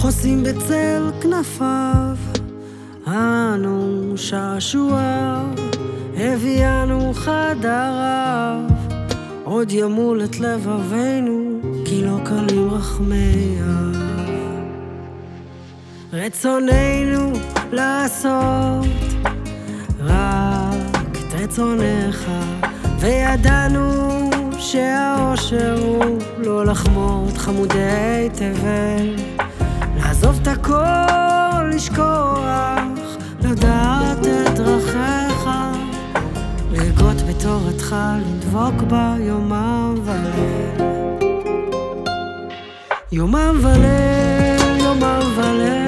חוסים בצל כנפיו, אנו שעשועיו, הביאנו חדריו, עוד ימול את לבבינו, כי לא קלים רחמיו. רצוננו לעשות רק את רצונך, וידענו שהאושר הוא לא לחמוד חמודי תבל, לעזוב את הכל, לשכוח, לדעת את דרכיך, לגות בתורתך, לדבוק בה יומם וליל. יומם וליל, יומם וליל,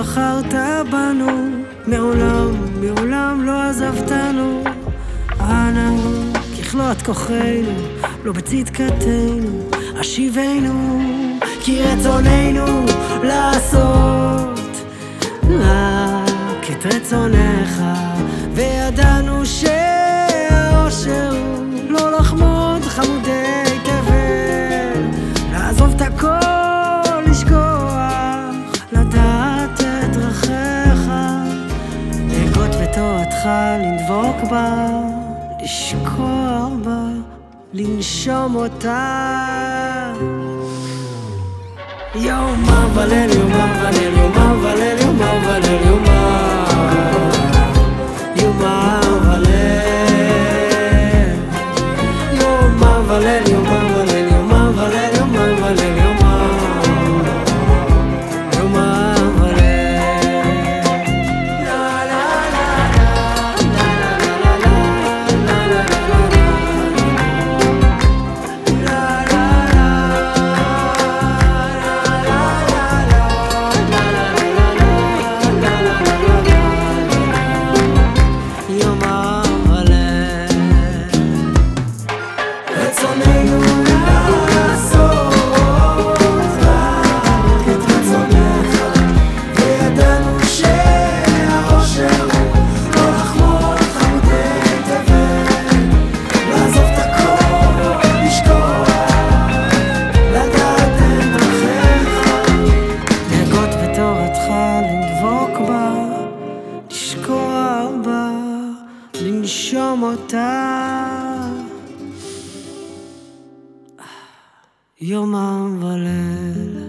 בחרת בנו, מעולם, מעולם לא עזבתנו. אנא, ככלות כוחנו, לא בצדקתנו, אשיבנו, כי רצוננו לעשות שמחה לדבוק בה, לשקוע בה, לנשום אותה. יום אבל אל יום אבל אל יום אבל אל יום אבל אל יום יומם וליל